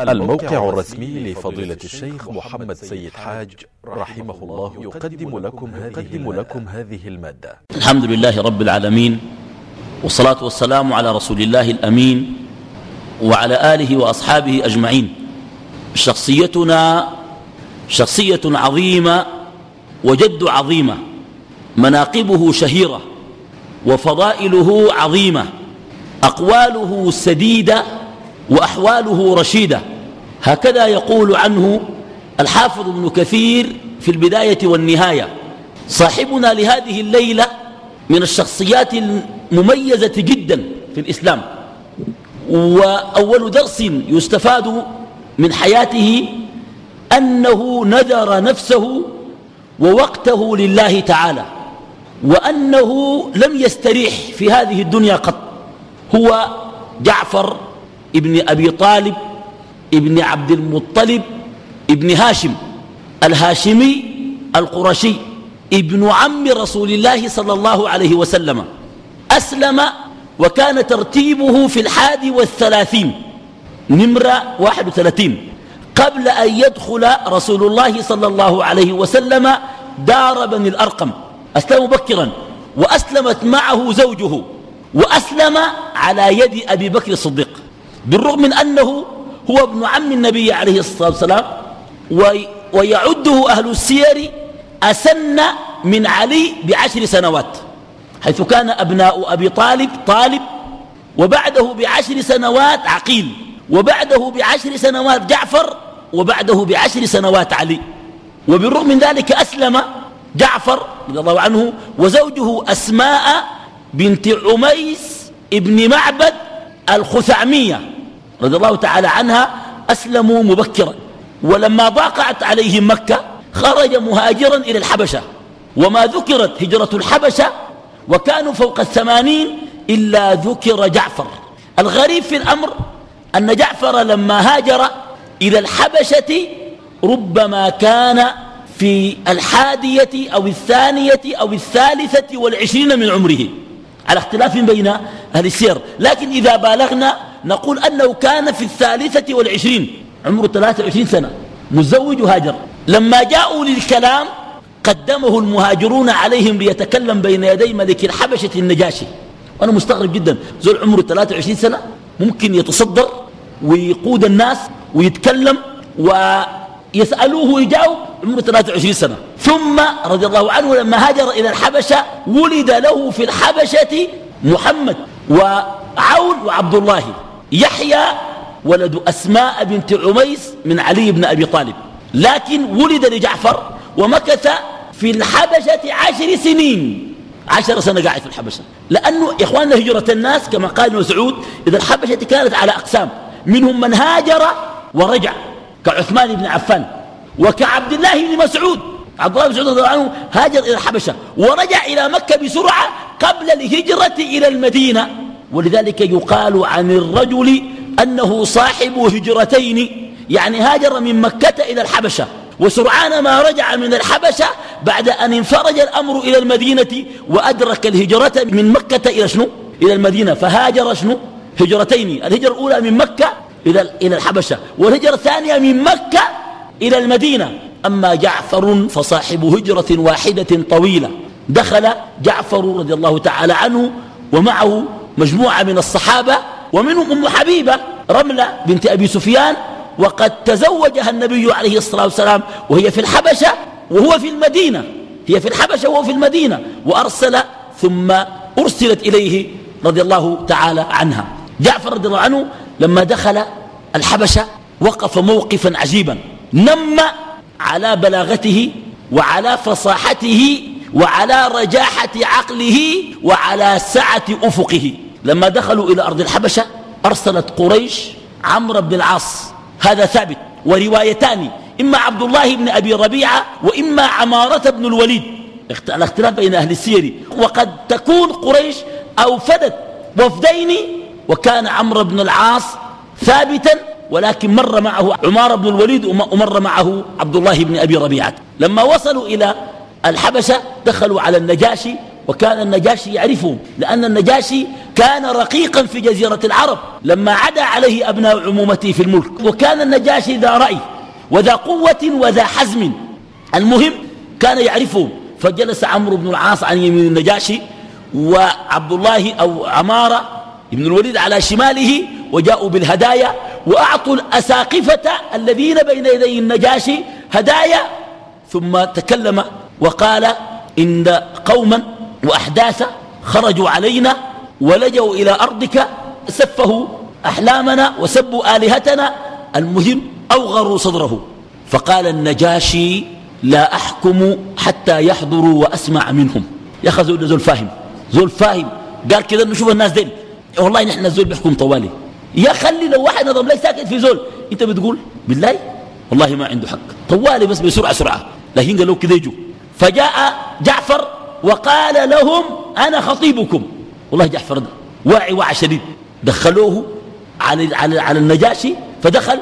الموقع الرسمي لفضيلة الشيخ محمد سيد حاج رحمه الله يقدم لكم هذه, لكم هذه المادة. الحمد لله رب العالمين والصلاة والسلام على رسول الله الأمين وعلى آله وأصحابه أجمعين. شخصيتنا شخصية عظيمة وجد عظيمة مناقبه شهيرة وفضائله عظيمة أقواله سديدة وأحواله رشيدة. هكذا يقول عنه الحافظ ابن كثير في البداية والنهاية. صاحبنا لهذه الليلة من الشخصيات المميزة جدا في الإسلام. وأول درس يستفاد من حياته أنه نذر نفسه ووقته لله تعالى وأنه لم يستريح في هذه الدنيا قط. هو جعفر ابن أبي طالب ابن عبد المطلب ابن هاشم الهاشمي القرشي ابن عم رسول الله صلى الله عليه وسلم. أسلم وكان ترتيبه في الحادي والثلاثين. نمرة واحد وثلاثين. قبل أن يدخل رسول الله صلى الله عليه وسلم دار بني الأرقم. أسلم مبكرا. وأسلمت معه زوجه. وأسلم على يد أبي بكر الصديق. بالرغم من أنه هو ابن عم النبي عليه الصلاة والسلام ويعده أهل السير أسن من علي بعشر سنوات حيث كان أبناء أبي طالب طالب وبعده بعشر سنوات عقيل وبعده بعشر سنوات جعفر وبعده بعشر سنوات علي وبالرغم من ذلك أسلم جعفر رضي الله عنه وزوجه أسماء بنت عميس ابن معبد الخثعمية. رضي الله تعالى عنها أسلموا مبكرا. ولما ضاقعت عليهم مكة خرج مهاجرا إلى الحبشة. وما ذكرت هجرة الحبشة وكانوا فوق الثمانين إلا ذكر جعفر. الغريب في الأمر أن جعفر لما هاجر إلى الحبشة ربما كان في الحادية أو الثانية أو الثالثة والعشرين من عمره. على اختلاف بين أهل السير. لكن إذا بالغنا نقول أنه كان في الثالثة والعشرين عمره 23 سنة مزوج هاجر. لما جاءوا للكلام قدمه المهاجرون عليهم ليتكلم بين يدي ملك الحبشة النجاشي. وأنا مستغرب جدا زول عمره 23 سنة ممكن يتصدر ويقود الناس ويتكلم ويسألوه ويجاوب عمره 23 سنة. ثم رضي الله عنه لما هاجر إلى الحبشة ولد له في الحبشة محمد وعون وعبد الله. يحيى ولد أسماء بنت عميس من علي بن أبي طالب. لكن ولد لجعفر ومكث في الحبشة عشر سنين. عشر سنة قاعد في الحبشة. لأنه إخواننا هجرة الناس كما قال مسعود إذا الحبشة كانت على أقسام منهم من هاجر ورجع كعثمان بن عفان وكعبد الله بن مسعود. عبد الله بن مسعود رضي الله عنه هاجر إلى الحبشة ورجع إلى مكة بسرعة قبل الهجرة إلى المدينة. ولذلك يقال عن الرجل أنه صاحب هجرتين يعني هاجر من مكة إلى الحبشة وسرعان ما رجع من الحبشة بعد أن انفرج الأمر إلى المدينة وأدرك الهجرة من مكة إلى شنو؟ إلى المدينة فهاجر شنو؟ هجرتين الهجرة الأولى من مكة إلى الحبشة والهجرة الثانية من مكة إلى المدينة. أما جعفر فصاحب هجرة واحدة طويلة دخل جعفر رضي الله تعالى عنه ومعه مجموعة من الصحابة ومنهم أم حبيبة رملة بنت أبي سفيان وقد تزوجها النبي عليه الصلاة والسلام وهي في الحبشة وهو في المدينة هي في الحبشة وهو في المدينة وأرسل ثم أرسلت إليه رضي الله تعالى عنها. جعفر رضي الله عنه لما دخل الحبشة وقف موقفا عجيبا نم على بلاغته وعلى فصاحته وعلى رجاحة عقله وعلى سعة أفقه. لما دخلوا إلى أرض الحبشة أرسلت قريش عمرو بن العاص. هذا ثابت وروايتان إما عبد الله بن أبي ربيعة وإما عمارة بن الوليد. الاختلاف بين أهل السير. وقد تكون قريش أوفدت وفدين وكان عمرو بن العاص ثابتا ولكن مر معه عمار بن الوليد ومر معه عبد الله بن أبي ربيعة. لما وصلوا إلى الحبشة دخلوا على النجاشي وكان النجاشي يعرفهم لأن النجاشي كان رقيقا في جزيرة العرب لما عدا عليه أبناء عمومته في الملك. وكان النجاشي ذا رأي وذا قوة وذا حزم. المهم كان يعرفهم فجلس عمرو بن العاص عن يمين النجاشي وعبد الله أو عمارة ابن الوليد على شماله وجاءوا بالهدايا وأعطوا الأساقفة الذين بين يدي النجاشي هدايا. ثم تكلم وقال إن قوما وأحداثا خرجوا علينا ولجوا إلى أرضك سفهوا أحلامنا وسبوا آلهتنا المهم أوغروا صدره. فقال النجاشي لا أحكم حتى يحضروا وأسمع منهم. يا أخي زول فاهم زول فاهم. قال كذا نشوف الناس دين والله نحن الزول بيحكم طوالي. يا خلي لو واحد نظم لك ساكت في زول أنت بتقول بالله؟ والله ما عنده حق. طوالي بس بسرعة سرعة. لكن قالوا كذا يجوا فجاء جعفر وقال لهم أنا خطيبكم. والله جعفر ده واعي وعي شديد. دخلوه على, على, على النجاشي فدخل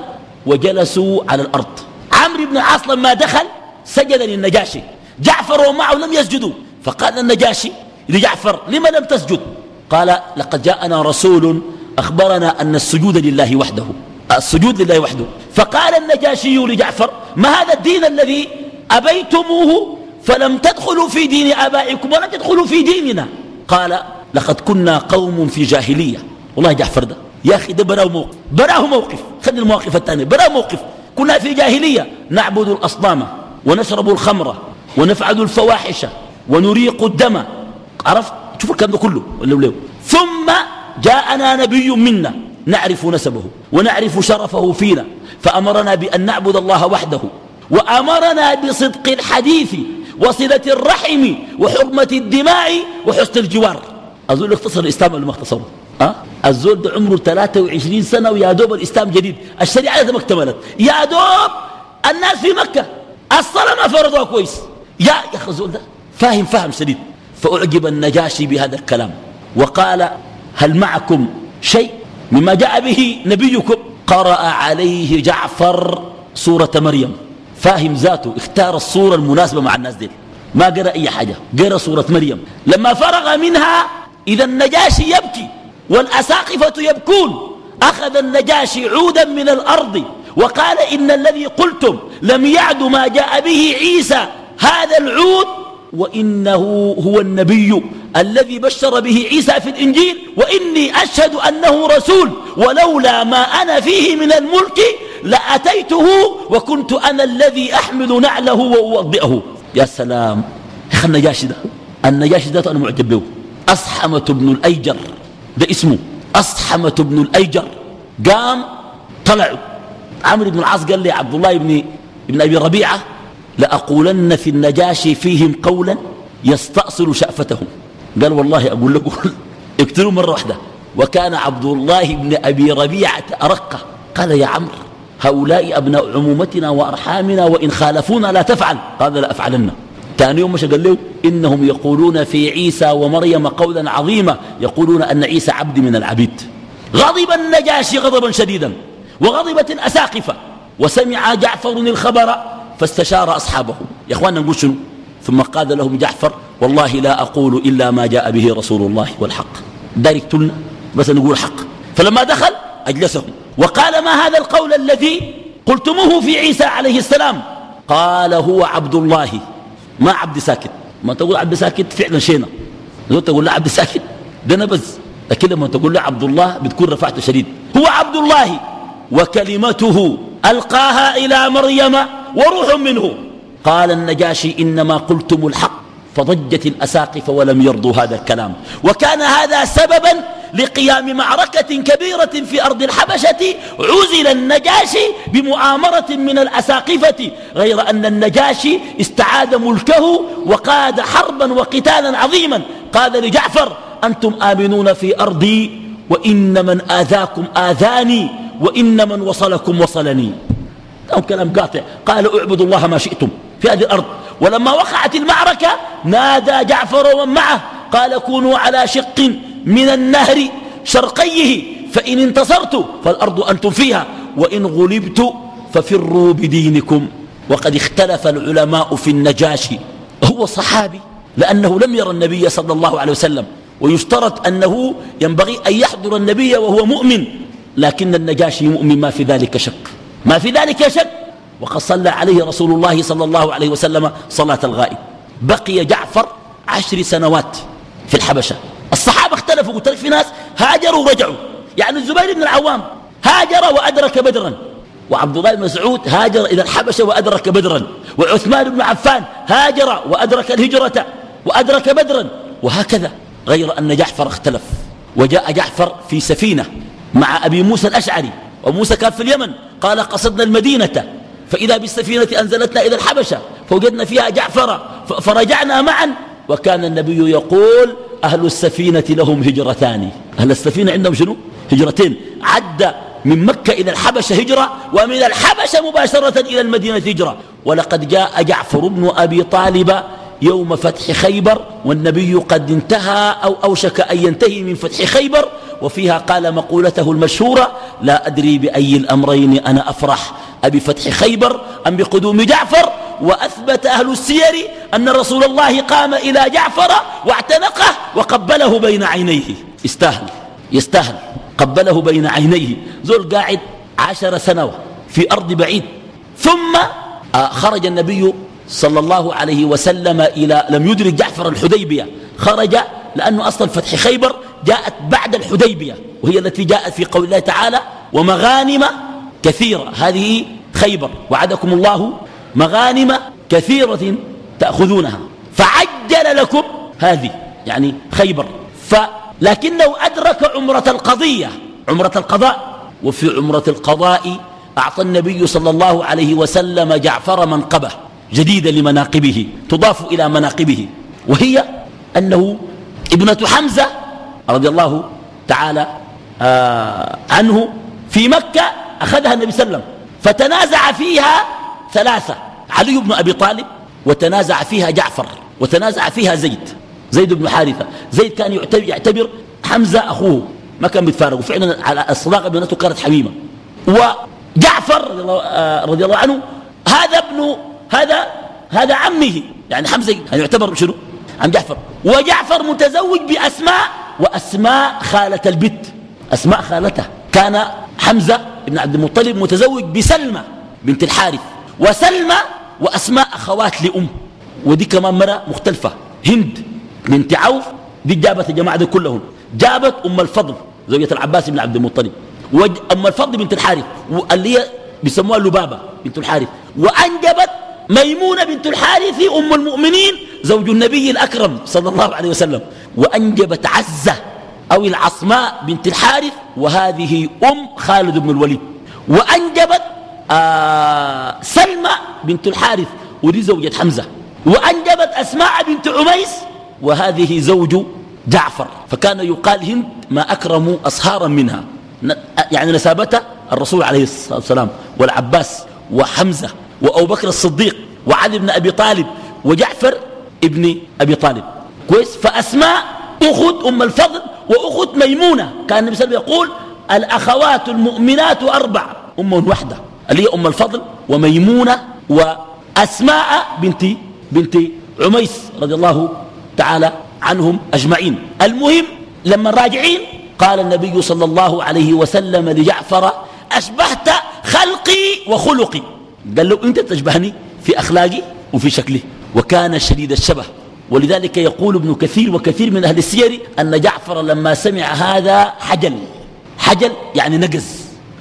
وجلسوا على الأرض. عمرو بن العاص لما دخل سجد للنجاشي جعفر ومعه لم يسجدوا. فقال النجاشي لجعفر لما لم تسجد؟ قال لقد جاءنا رسول أخبرنا أن السجود لله وحده. السجود لله وحده. فقال النجاشي لجعفر ما هذا الدين الذي أبيتموه فلم تدخلوا في دين آبائكم ولم تدخلوا في ديننا. قال لقد كنا قوم في جاهلية. والله جعفر ده يا أخي ده براه موقف. براه موقف. خذ المواقف الثانية. براه موقف. كنا في جاهلية. نعبد الأصنام ونشرب الخمر ونفعل الفواحش ونريق الدم. عرفت؟ شوف الكلام ده كله. ولا ثم جاءنا نبي منا. نعرف نسبه ونعرف شرفه فينا. فأمرنا بأن نعبد الله وحده. وأمرنا بصدق الحديث وصلة الرحم وحرمة الدماء وحسن الجوار. أظن اختصر الإسلام ولا ما اختصره؟ أه؟ الزول ده عمره 23 سنة ويا دوب الإسلام جديد. الشريعة ما اكتملت. يا دوب الناس في مكة. الصلاة ما فرضوها كويس. يا يا أخي الزول ده فاهم فهم شديد. فأعجب النجاشي بهذا الكلام. وقال هل معكم شيء مما جاء به نبيكم؟ قرأ عليه جعفر سورة مريم. فاهم ذاته اختار الصورة المناسبة مع الناس دي ما قرأ أي حاجة قرأ سورة مريم. لما فرغ منها إذا النجاشي يبكي والأساقفة يبكون. أخذ النجاشي عودا من الأرض وقال إن الذي قلتم لم يعد ما جاء به عيسى هذا العود وإنه هو النبي الذي بشر به عيسى في الإنجيل وإني أشهد أنه رسول ولولا ما أنا فيه من الملك لأتيته وكنت أنا الذي أحمل نعله وأوضئه. يا سلام. يا أخي النجاشي ده النجاشي ده أنا معجب به أصحمة بن الأيجر. ده اسمه. أصحمة بن الأيجر. قام طلع. عمرو بن العاص قال لي عبد الله بن, بن أبي ربيعة لأقولن في النجاشي فيهم قولا يستأصل شأفتهم. قال والله أقول لكم اقتلوا مرة واحدة. وكان عبد الله بن أبي ربيعة أرقة. قال يا عمرو هؤلاء أبناء عمومتنا وأرحامنا وإن خالفونا لا تفعل. قال لا أفعلن. ثاني يوم مش قال له إنهم يقولون في عيسى ومريم قولا عظيما. يقولون أن عيسى عبد من العبيد. غضب النجاشي غضبا شديدا وغضبت الأساقفة وسمع جعفر الخبر فاستشار أصحابه. يا أخواننا نقول شنو؟ ثم قال لهم جعفر والله لا أقول إلا ما جاء به رسول الله والحق. دارك تلنا بس نقول حق. فلما دخل أجلسهم. وقال ما هذا القول الذي قلتموه في عيسى عليه السلام؟ قال هو عبد الله ما عبد ساكت. ما تقول عبد ساكت فعلا شينا. لو تقول له عبد ساكت ده نبز لكن لما تقول له عبد الله بتكون رفعت شديد. هو عبد الله وكلمته ألقاها إلى مريم وروح منه. قال النجاشي إنما قلتم الحق فضجت الأساقف ولم يرضوا هذا الكلام. وكان هذا سببا لقيام معركة كبيرة في أرض الحبشة عزل النجاشي بمؤامرة من الأساقفة غير أن النجاشي استعاد ملكه وقاد حربا وقتالا عظيما. قال لجعفر أنتم آمنون في أرضي وإن من آذاكم آذاني وإن من وصلكم وصلني. أو كلام قاطع. قال اعبدوا الله ما شئتم في هذه الأرض. ولما وقعت المعركة نادى جعفر ومن معه قال كونوا على شق. من النهر شرقيه فإن انتصرت فالأرض أنتم فيها وإن غلبت ففروا بدينكم. وقد اختلف العلماء في النجاشي هو صحابي لأنه لم يرى النبي صلى الله عليه وسلم. ويشترط أنه ينبغي أن يحضر النبي وهو مؤمن. لكن النجاشي مؤمن ما في ذلك شك. ما في ذلك شك. وقد صلى عليه رسول الله صلى الله عليه وسلم صلاة الغائب. بقي جعفر عشر سنوات في الحبشة. الصحابة اختلفوا قلت لك في ناس هاجروا ورجعوا. يعني الزبير بن العوام هاجر وأدرك بدرا. وعبد الله بن مسعود هاجر إلى الحبشة وأدرك بدرا. وعثمان بن عفان هاجر وأدرك الهجرة وأدرك بدرا. وهكذا غير أن جعفر اختلف. وجاء جعفر في سفينة مع أبي موسى الأشعري. وموسى كان في اليمن. قال قصدنا المدينة. فإذا بالسفينة أنزلتنا إلى الحبشة فوجدنا فيها جعفر فرجعنا معا. وكان النبي يقول أهل السفينة لهم هجرتان. أهل السفينة عندهم شنو؟ هجرتين. عد من مكة إلى الحبشة هجرة ومن الحبشة مباشرة إلى المدينة هجرة. ولقد جاء جعفر بن أبي طالب يوم فتح خيبر والنبي قد انتهى أو أوشك أن ينتهي من فتح خيبر وفيها قال مقولته المشهورة لا أدري بأي الأمرين أنا أفرح. أبي فتح خيبر أم بقدوم جعفر؟ وأثبت أهل السير أن رسول الله قام إلى جعفر واعتنقه وقبله بين عينيه. استاهل يستاهل. قبله بين عينيه. زول قاعد عشر سنوات في أرض بعيد. ثم آه، خرج النبي صلى الله عليه وسلم إلى لم يدرك جعفر الحديبية. خرج لأنه أصلا فتح خيبر جاءت بعد الحديبية وهي التي جاءت في قول الله تعالى ومغانم كثيرة. هذه خيبر. وعدكم الله مغانم كثيرة تأخذونها. فعجل لكم هذه يعني خيبر. لكنه أدرك عمرة القضية عمرة القضاء وفي عمرة القضاء أعطى النبي صلى الله عليه وسلم جعفر منقبة جديدة لمناقبه تضاف إلى مناقبه. وهي أنه ابنة حمزة رضي الله تعالى آه عنه في مكة أخذها النبي صلى الله عليه وسلم فتنازع فيها ثلاثة. علي بن أبي طالب وتنازع فيها جعفر وتنازع فيها زيد. زيد بن حارثة. زيد كان يعتبر حمزة أخوه. ما كان بيتفارقوا. فعلا على الصداقة بينته كانت حميمة. وجعفر رضي الله عنه هذا ابن هذا هذا عمه. يعني حمزة يعني يعتبر شنو؟ عم جعفر. وجعفر متزوج بأسماء وأسماء خالة البت. أسماء خالته كان حمزة بن عبد المطلب متزوج بسلمى بنت الحارث. وسلمى وأسماء أخوات لأم. ودي كمان مرة مختلفة. هند بنت عوف دي جابت الجماعة دي كلهم. جابت أم الفضل زوجة العباس بن عبد المطلب. أم الفضل بنت الحارث اللي هي بيسموها لبابة بنت الحارث. وأنجبت ميمونة بنت الحارث أم المؤمنين زوج النبي الأكرم صلى الله عليه وسلم. وأنجبت عزة أو العصماء بنت الحارث وهذه أم خالد بن الوليد. وأنجبت آه سلمى بنت الحارث ودي زوجة حمزة. وأنجبت أسماء بنت عميس وهذه زوج جعفر. فكان يقال هند ما أكرموا أصهارا منها. يعني نسابته الرسول عليه الصلاة والسلام والعباس وحمزة وأبو بكر الصديق وعلي بن أبي طالب وجعفر ابن أبي طالب. كويس؟ فأسماء أخت أم الفضل وأخت ميمونة. كان النبي صلى الله عليه وسلم يقول الأخوات المؤمنات أربع. أم واحدة. اللي هي أم الفضل وميمونة وأسماء بنت بنت عميس رضي الله تعالى عنهم أجمعين. المهم لما راجعين قال النبي صلى الله عليه وسلم لجعفر أشبهت خلقي وخلقي. قال له أنت تشبهني في أخلاقي وفي شكلي. وكان شديد الشبه. ولذلك يقول ابن كثير وكثير من أهل السير أن جعفر لما سمع هذا حجل. حجل يعني نقز.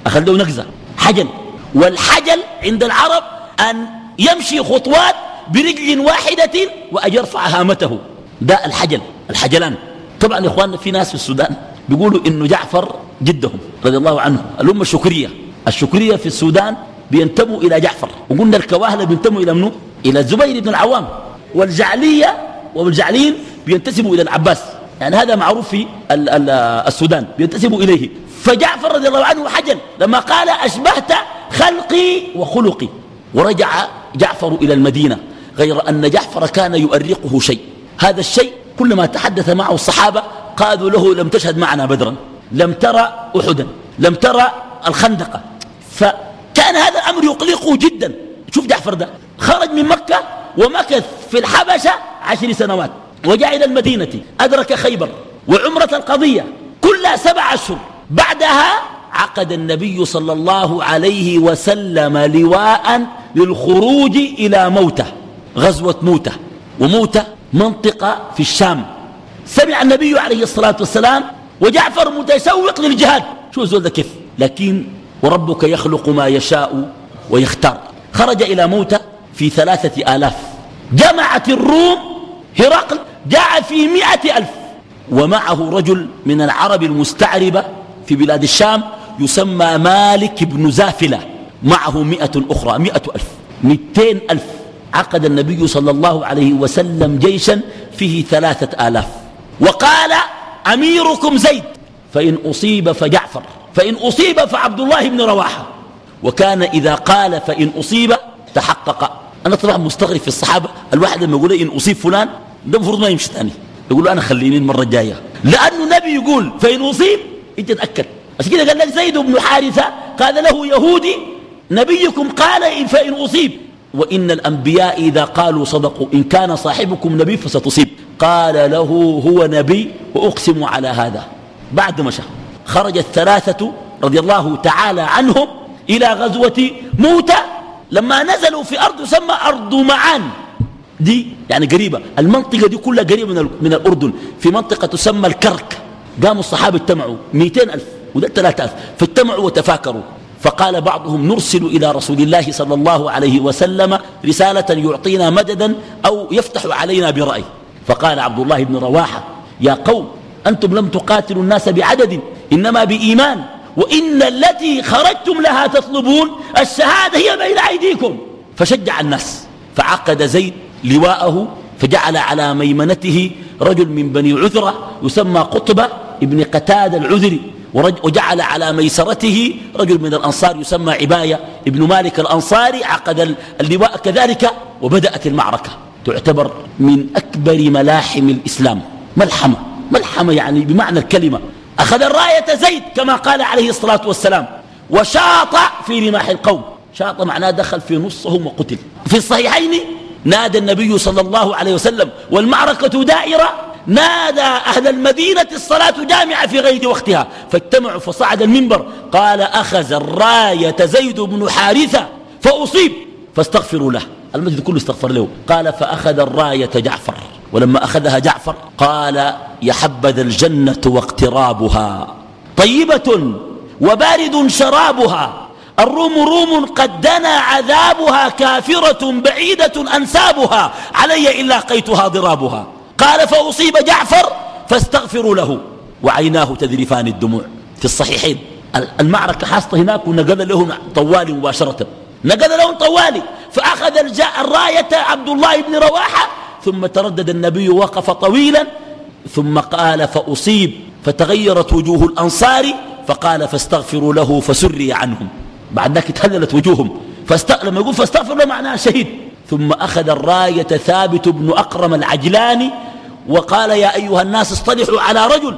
أخذ له نقزة. حجل. والحجل عند العرب أن يمشي خطوات برجل واحدة وأن يرفع هامته. ده الحجل الحجلان. طبعا إخواننا في ناس في السودان بيقولوا إنه جعفر جدهم رضي الله عنه. الأمة الشكرية. الشكرية في السودان بينتموا إلى جعفر. وقلنا الكواهلة بينتموا إلى منو؟ إلى الزبير بن العوام. والجعلية والجعلين بينتسبوا إلى العباس. يعني هذا معروف في ال ال السودان. بينتسبوا إليه. فجعفر رضي الله عنه حجل. لما قال أشبهت خلقي وخلقي. ورجع جعفر إلى المدينة غير أن جعفر كان يؤرقه شيء. هذا الشيء كلما تحدث معه الصحابة قالوا له لم تشهد معنا بدرا لم ترى أحدا لم ترى الخندقة فكان هذا الأمر يقلقه جدا. شوف جعفر ده خرج من مكة ومكث في الحبشة عشر سنوات وجاء إلى المدينة أدرك خيبر وعمرة القضية كلها سبع أشهر. بعدها عقد النبي صلى الله عليه وسلم لواء للخروج إلى موتة غزوة موتة. وموتة منطقة في الشام. سمع النبي عليه الصلاة والسلام وجعفر متسوق للجهاد. شو زول ده كيف؟ لكن وربك يخلق ما يشاء ويختار. خرج إلى موتة في ثلاثة آلاف. جمعت الروم هرقل جاء في مئة ألف. ومعه رجل من العرب المستعربة في بلاد الشام يسمى مالك بن زافلة. معه مئة أخرى مئة ألف. مئتين ألف. عقد النبي صلى الله عليه وسلم جيشا فيه ثلاثة آلاف. وقال أميركم زيد. فإن أصيب فجعفر. فإن أصيب فعبد الله بن رواحة. وكان إذا قال فإن أصيب تحقق. أنا طبعا مستغرب في الصحابة. الواحد لما يقول إن أصيب فلان ده المفروض ما يمشي ثاني يقول أنا خليني المرة الجاية. لأنه النبي يقول فإن أصيب أنت تأكد. عشان كده قال لك زيد بن حارثة قال له يهودي نبيكم قال فإن أصيب وإن الأنبياء إذا قالوا صدقوا إن كان صاحبكم نبي فستصيب. قال له هو نبي وأقسم على هذا. بعد مشى خرج الثلاثة رضي الله تعالى عنهم إلى غزوة موتى لما نزلوا في أرض تسمى أرض معان. دي يعني قريبة. المنطقة دي كلها قريبة من, من الأردن. في منطقة تسمى الكرك. قاموا الصحابة اجتمعوا. 200 ألف. وده 3000 فاجتمعوا وتفاكروا. فقال بعضهم نرسل إلى رسول الله صلى الله عليه وسلم رسالة يعطينا مددا أو يفتح علينا برأي. فقال عبد الله بن رواحة يا قوم أنتم لم تقاتلوا الناس بعدد إنما بإيمان وإن التي خرجتم لها تطلبون الشهادة هي بين أيديكم. فشجع الناس فعقد زيد لواءه فجعل على ميمنته رجل من بني عذرة يسمى قطبة ابن قتاد العذري. وجعل على ميسرته رجل من الأنصار يسمى عباية ابن مالك الأنصاري عقد اللواء كذلك وبدأت المعركة. تعتبر من أكبر ملاحم الإسلام. ملحمة. ملحمة يعني بمعنى الكلمة. أخذ الراية زيد كما قال عليه الصلاة والسلام وشاط في رماح القوم. شاط معناه دخل في نصهم وقتل. في الصحيحين نادى النبي صلى الله عليه وسلم والمعركة دائرة نادى أهل المدينة الصلاة جامعة في غير وقتها. فاجتمعوا فصعد المنبر قال أخذ الراية زيد بن حارثة فأصيب. فاستغفروا له. المسجد كله استغفر له. قال فأخذ الراية جعفر. ولما أخذها جعفر قال يحبذ الجنة واقترابها. طيبة وبارد شرابها. الروم روم قد دنا عذابها كافرة بعيدة أنسابها. علي إلا قيتها ضرابها قال فأصيب جعفر فاستغفروا له وعيناه تذرفان الدموع في الصحيحين. المعركة حاصة هناك ونقل لهم طوالي مباشرة. نقل لهم طوالي فأخذ الراية عبد الله بن رواحة ثم تردد النبي وقف طويلا ثم قال فأصيب فتغيرت وجوه الأنصار فقال فاستغفروا له فسري عنهم. بعد ذلك تهللت وجوههم. فاست... لما يقول فاستغفر له معناه شهيد. ثم أخذ الراية ثابت بن أقرم العجلاني وقال يا أيها الناس اصطلحوا على رجل.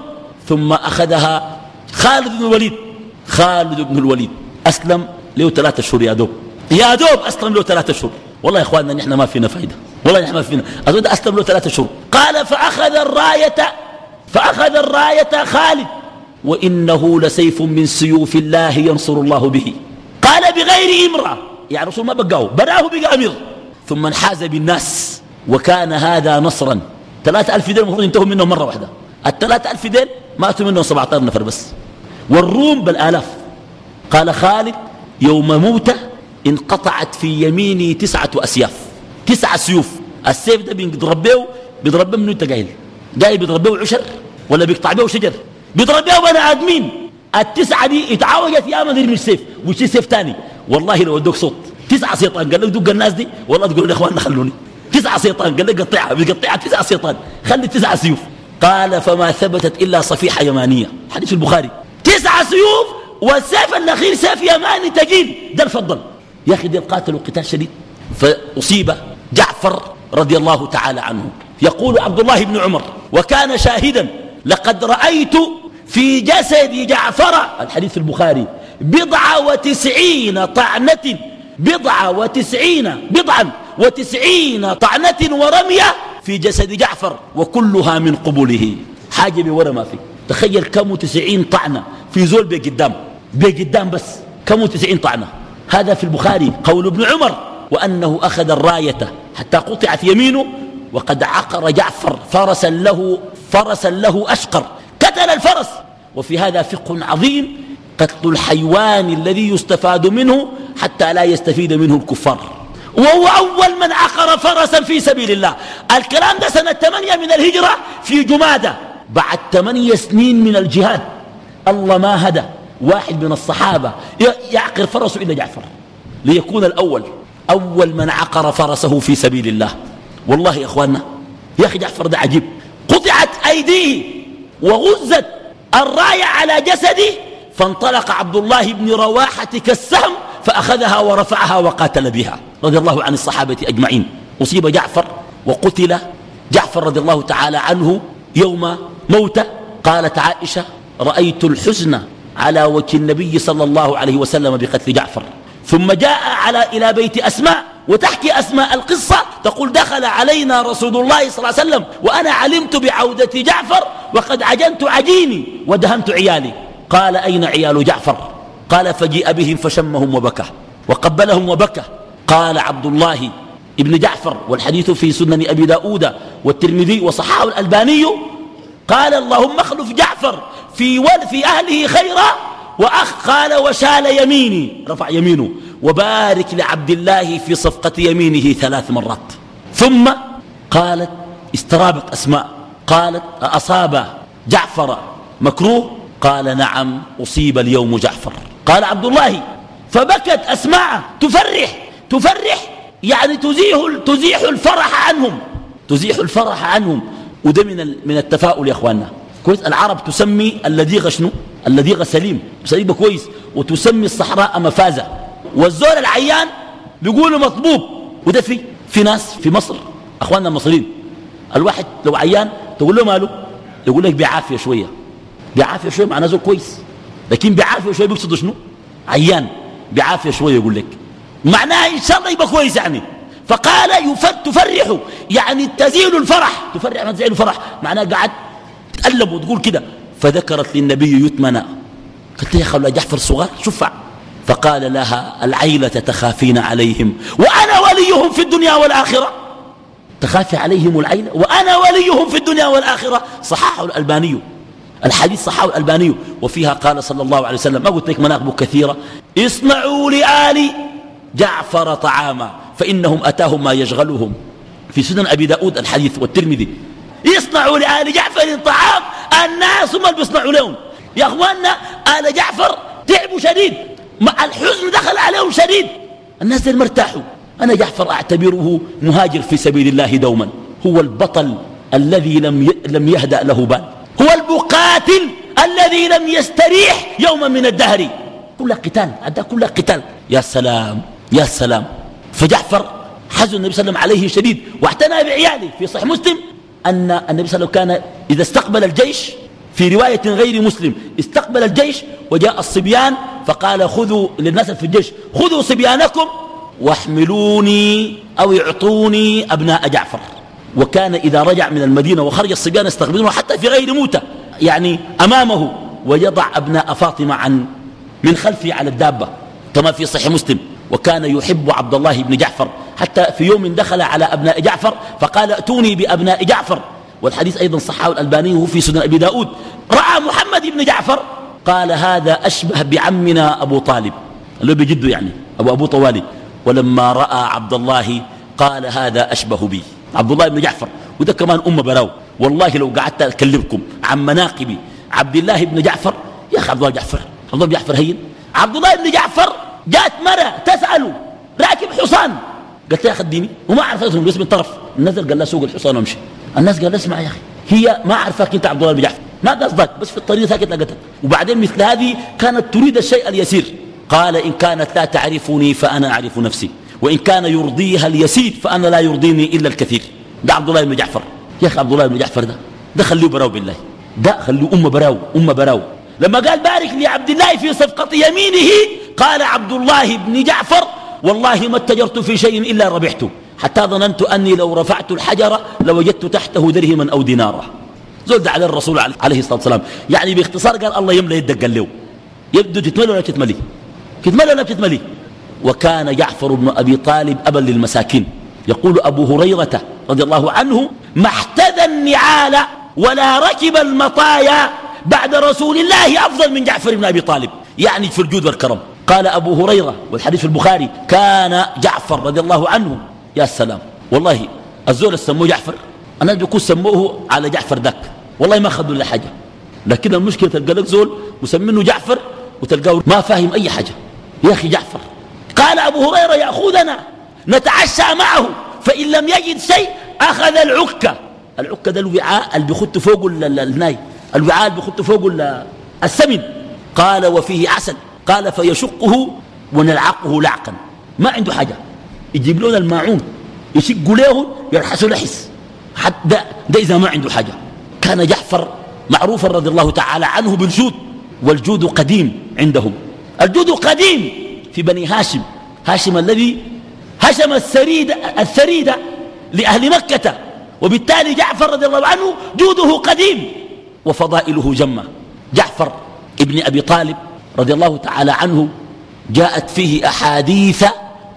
ثم أخذها خالد بن الوليد. خالد بن الوليد. أسلم له ثلاثة أشهر يا دوب. يا دوب أسلم له ثلاثة أشهر والله يا إخواننا نحن ما فينا فايدة. والله نحن ما فينا. أظن أسلم له ثلاثة أشهر قال فأخذ الراية فأخذ الراية خالد. وإنه لسيف من سيوف الله ينصر الله به. قال بغير إمرأة. يعني رسول ما بقاه براه بقى أمير. ثم انحاز بالناس. وكان هذا نصرا. ثلاثة ألف دين المفروض ينتهوا منهم مرة واحدة. الثلاثة ألف دين ماتوا منهم سبعة نفر بس. والروم بالآلاف. قال خالد يوم موته انقطعت في يميني تسعة أسياف. تسعة سيوف. السيف ده بيضرب به بيضرب به منه انت قايل قايل بيضرب به عشر ولا بيقطع به شجر؟ بيضرب به بني آدمين. التسعة دي اتعوجت يا من يرمي السيف. ويشيل سيف تاني؟ والله لو ادوك صوت. تسعة سيطان. قال لك دق الناس دي. والله تقول يا إخوان خلوني. تسعة سيطان. قال لك قطعها. بيقطعها تسعة سيطان. خلي تسعة سيوف. قال فما ثبتت إلا صفيحة يمانية. حديث البخاري. تسعة سيوف والسيف الأخير سيف يماني تجيل ده الفضل. يا أخي دي قاتلوا قتال شديد. فأصيب جعفر رضي الله تعالى عنه. يقول عبد الله بن عمر وكان شاهدا لقد رأيت في جسد جعفر الحديث البخاري بضع وتسعين طعنة. بضع وتسعين بضعا. وتسعين طعنة ورمية في جسد جعفر وكلها من قبله. حاجة بورا ما في. تخيل كم وتسعين طعنة في زول بقدام بقدام بس. كم وتسعين طعنة. هذا في البخاري قول ابن عمر وأنه أخذ الراية حتى قطعت يمينه وقد عقر جعفر فرسا له فرسا له أشقر. قتل الفرس! وفي هذا فقه عظيم قتل الحيوان الذي يستفاد منه حتى لا يستفيد منه الكفار. وهو أول من عقر فرسا في سبيل الله. الكلام ده سنة ثمانية من الهجرة في جمادة. بعد ثمانية سنين من الجهاد الله ما هدى واحد من الصحابة يعقر فرسه إلا جعفر ليكون الأول أول من عقر فرسه في سبيل الله. والله يا أخواننا يا أخي جعفر ده عجيب. قطعت أيديه وغزت الراية على جسده فانطلق عبد الله بن رواحة كالسهم فأخذها ورفعها وقاتل بها. رضي الله عن الصحابة أجمعين. أصيب جعفر وقتل جعفر رضي الله تعالى عنه يوم موته قالت عائشة رأيت الحزن على وجه النبي صلى الله عليه وسلم بقتل جعفر. ثم جاء على إلى بيت أسماء وتحكي أسماء القصة. تقول دخل علينا رسول الله صلى الله عليه وسلم وأنا علمت بعودة جعفر وقد عجنت عجيني ودهنت عيالي. قال أين عيال جعفر؟ قال فجيء بهم فشمهم وبكى وقبلهم وبكى. قال عبد الله ابن جعفر والحديث في سنن أبي داود والترمذي وصححه الألباني قال اللهم اخلف جعفر في ول في أهله خيرا وأخ قال وشال يميني رفع يمينه وبارك لعبد الله في صفقة يمينه ثلاث مرات ثم قالت استرابت أسماء قالت أصاب جعفر مكروه قال نعم أصيب اليوم جعفر قال عبد الله فبكت أسماء تفرح تفرح يعني تزيح, تزيح الفرح عنهم. تزيح الفرح عنهم. وده من من التفاؤل يا إخواننا. كويس؟ العرب تسمي اللذيغ شنو؟ اللذيغ سليم. سليم كويس. وتسمي الصحراء مفازة. والزول العيان بيقولوا مطبوب. وده في في ناس في مصر. إخواننا المصريين. الواحد لو عيان تقول له ماله؟ يقول لك بعافية شوية. بعافية شوية معناه زول كويس. لكن بعافية شوية بيقصد شنو؟ عيان. بعافية شوية يقول لك. معناها إن شاء الله يبقى كويس يعني. فقال تفرح يعني تزيل الفرح. تفرح تزيل الفرح. معناها قعد تقلب وتقول كده. فذكرت للنبي يتمنى. قلت يا خلوا جعفر صغار شفع فقال لها العيلة تخافين عليهم. وأنا وليهم في الدنيا والآخرة. تخافي عليهم العيلة؟ وأنا وليهم في الدنيا والآخرة. صححه الألباني. الحديث صححه الألباني. وفيها قال صلى الله عليه وسلم ما قلت لك مناقب كثيرة. اصنعوا لآل جعفر طعاما فإنهم أتاهم ما يشغلهم. في سنن أبي داود الحديث والترمذي. يصنعوا لآل جعفر طعام الناس هم اللي بيصنعوا لهم. يا أخواننا آل جعفر تعبوا شديد. الحزن دخل عليهم شديد. الناس دي مرتاحوا أنا جعفر أعتبره مهاجر في سبيل الله دوما. هو البطل الذي لم لم يهدأ له بال. هو المقاتل الذي لم يستريح يوما من الدهر. كل قتال هذا كل قتال. يا سلام. يا سلام. فجعفر حزن النبي صلى الله عليه وسلم عليه شديد. واعتنى بعياله في صحيح مسلم أن النبي صلى الله عليه وسلم كان إذا استقبل الجيش في رواية غير مسلم استقبل الجيش وجاء الصبيان فقال خذوا للناس في الجيش خذوا صبيانكم واحملوني أو اعطوني أبناء جعفر. وكان إذا رجع من المدينة وخرج الصبيان يستقبلونه حتى في غير موتى يعني أمامه ويضع أبناء فاطمة عن من خلفه على الدابة كما في صحيح مسلم. وكان يحب عبد الله بن جعفر. حتى في يوم دخل على أبناء جعفر فقال ائتوني بأبناء جعفر. والحديث أيضا صححه الألباني في سنن أبي داود. رأى محمد بن جعفر. قال هذا أشبه بعمنا أبو طالب. اللي بجده يعني أبو أبو طوالي. ولما رأى عبد الله قال هذا أشبه بي. عبد الله بن جعفر. وده كمان أم براو. والله لو قعدت أكلمكم عن مناقب عبد الله بن جعفر. يا أخي عبد الله جعفر. عبد الله بن جعفر هين. عبد الله بن جعفر جاءت مرة تسأله راكب حصان. قالت يا أخي اديني. وما عرفتهم بس من طرف نزل قال لا سوق الحصان وامشي. الناس قال اسمع يا أخي هي ما عرفك أنت عبد الله بن جعفر. ما قصدك بس في الطريق ساكت لقتك. وبعدين مثل هذه كانت تريد الشيء اليسير. قال إن كانت لا تعرفني فأنا أعرف نفسي. وإن كان يرضيها اليسير فأنا لا يرضيني إلا الكثير. ده عبد الله بن جعفر. يا أخي عبد الله بن جعفر ده ده خليه براو بالله. ده خليه أم براو أم براو. لما قال بارك لعبد الله في صفقة يمينه قال عبد الله بن جعفر والله ما اتجرت في شيء إلا ربحته. حتى ظننت أني لو رفعت الحجر لوجدت تحته درهما أو دينارا. زول دعا على الرسول عليه الصلاة والسلام. يعني باختصار قال الله يملى يدك قال له. يبدو تتملي ولا تتملي؟ تتملي ولا بتتملي؟ وكان جعفر بن أبي طالب أبا للمساكين. يقول أبو هريرة رضي الله عنه ما احتذى النعال ولا ركب المطايا بعد رسول الله أفضل من جعفر بن أبي طالب. يعني في الجود والكرم. قال أبو هريرة والحديث في البخاري كان جعفر رضي الله عنه يا سلام والله الزول سموه جعفر الناس بيكون سموه على جعفر ذاك والله ما خذوا له حاجة لكن المشكلة تلقى لك زول مسمينه جعفر وتلقاه ما فاهم أي حاجة يا أخي جعفر قال أبو هريرة يأخذنا نتعشى معه فإن لم يجد شيء أخذ العكة العكة ده الوعاء اللي بيخط فوق الناي الوعاء اللي بيخط فوق السمن قال وفيه عسل قال فيشقه ونلعقه لعقا. ما عنده حاجة. يجيب لنا الماعون يشق له يرحسه لحس. حتى ده, ده إذا ما عنده حاجة. كان جعفر معروفا رضي الله تعالى عنه بالجود والجود قديم عندهم الجود قديم في بني هاشم. هاشم الذي هشم السريد الثريد لأهل مكة. وبالتالي جعفر رضي الله عنه جوده قديم. وفضائله جمة. جعفر ابن أبي طالب رضي الله تعالى عنه جاءت فيه أحاديث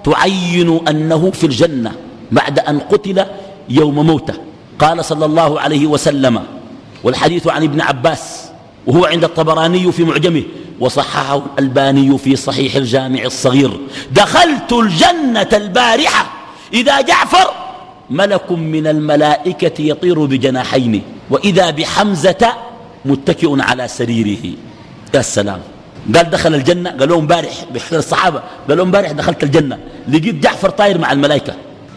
تعين أنه في الجنة بعد أن قتل يوم موته. قال صلى الله عليه وسلم والحديث عن ابن عباس وهو عند الطبراني في معجمه وصححه الألباني في صحيح الجامع الصغير دخلت الجنة البارحة إذا جعفر ملك من الملائكة يطير بجناحين وإذا بحمزة متكئ على سريره. يا السلام قال دخل الجنة قال لهم بارح بيحكي الصحابة قال لهم بارح دخلت الجنة. لقيت جعفر طاير مع الملائكة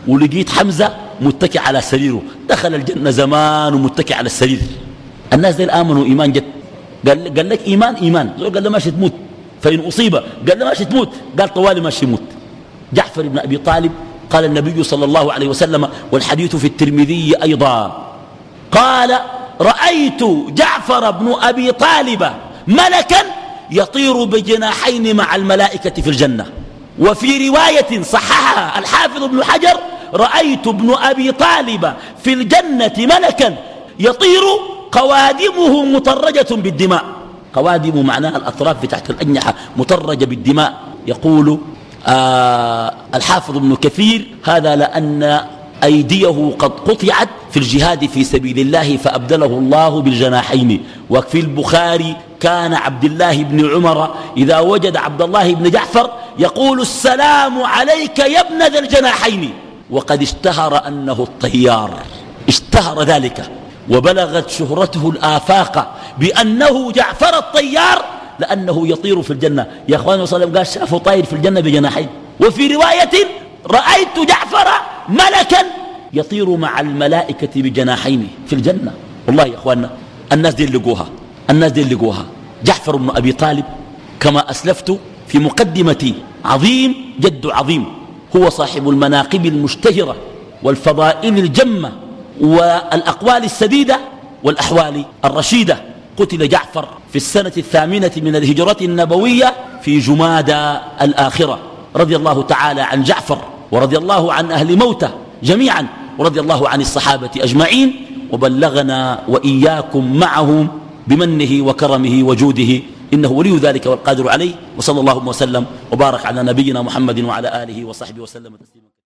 ولقيت حمزة متكئ على سريره. دخل الجنة زمان ومتكئ على السرير. الناس دي آمنوا إيمان جد. قال, قال لك إيمان إيمان. قال له ماشي تموت فإن أصيب. قال له ماشي تموت. قال طوالي ماشي يموت. جعفر بن أبي طالب قال النبي صلى الله عليه وسلم والحديث في الترمذي أيضا. قال رأيت جعفر بن أبي طالب ملكا يطير بجناحين مع الملائكة في الجنة. وفي رواية صححها الحافظ ابن حجر رأيت ابن أبي طالب في الجنة ملكا يطير قوادمه مطرجة بالدماء. قوادم معناها الأطراف تحت الأجنحة مطرجة بالدماء. يقول آه الحافظ ابن كثير هذا لأن أيديه قد قطعت في الجهاد في سبيل الله فأبدله الله بالجناحين. وفي البخاري كان عبد الله بن عمر إذا وجد عبد الله بن جعفر يقول السلام عليك يا ابن ذا الجناحين. وقد اشتهر أنه الطيار. اشتهر ذلك. وبلغت شهرته الآفاق بأنه جعفر الطيار لأنه يطير في الجنة. يا أخواني صلى الله عليه وسلم قال شافه طاير في الجنة بجناحين. وفي رواية رأيت جعفر ملكا يطير مع الملائكة بجناحين في الجنة. والله يا أخواننا الناس دي لقوها الناس دي لقوها. جعفر بن أبي طالب كما أسلفت في مقدمتي عظيم جد عظيم هو صاحب المناقب المشتهرة والفضائل الجمة والأقوال السديدة والأحوال الرشيدة. قتل جعفر في السنة الثامنة من الهجرة النبوية في جمادى الآخرة. رضي الله تعالى عن جعفر ورضي الله عن أهل موته. جميعا ورضي الله عن الصحابة أجمعين وبلغنا وإياكم معهم بمنه وكرمه وجوده. إنه ولي ذلك والقادر عليه وصلى الله وسلم وبارك على نبينا محمد وعلى آله وصحبه وسلم